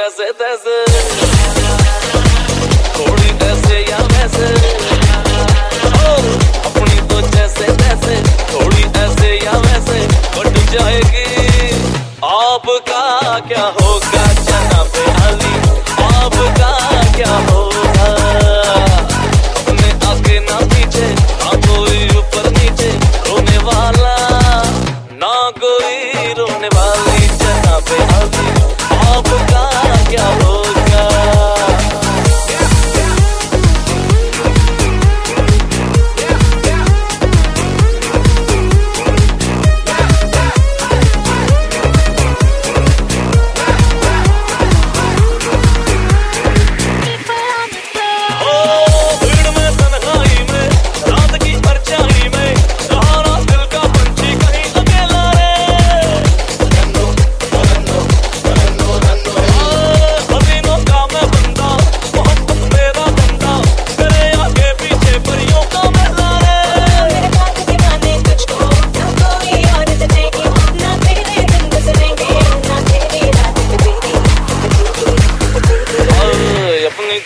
जैसे तैसे थोड़ी तैसे या वैसे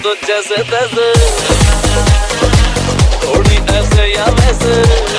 तो जैसे तैसे। थोड़ी ऐसे या वैसे।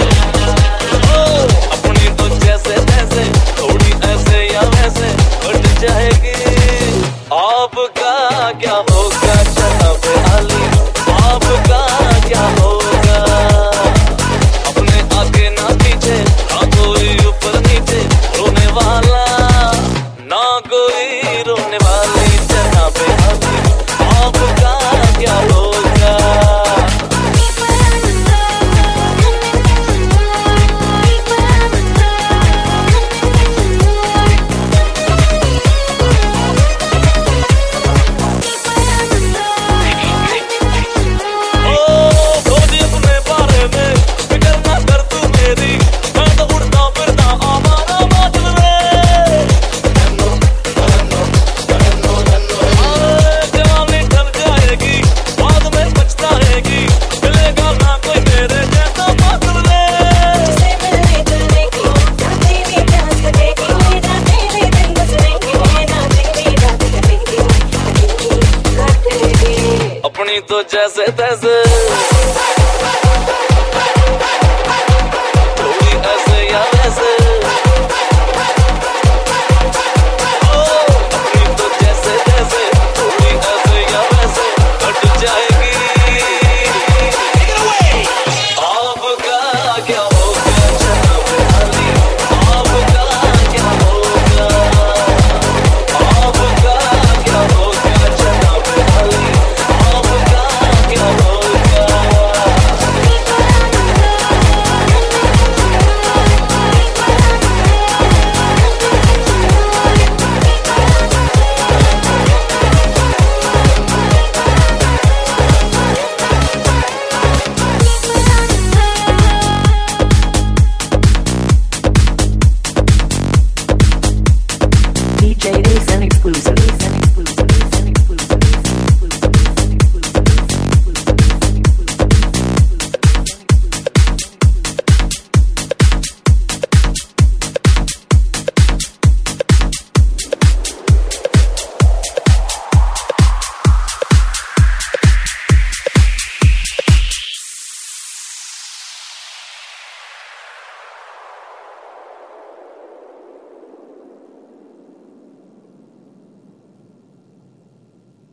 desce, desce.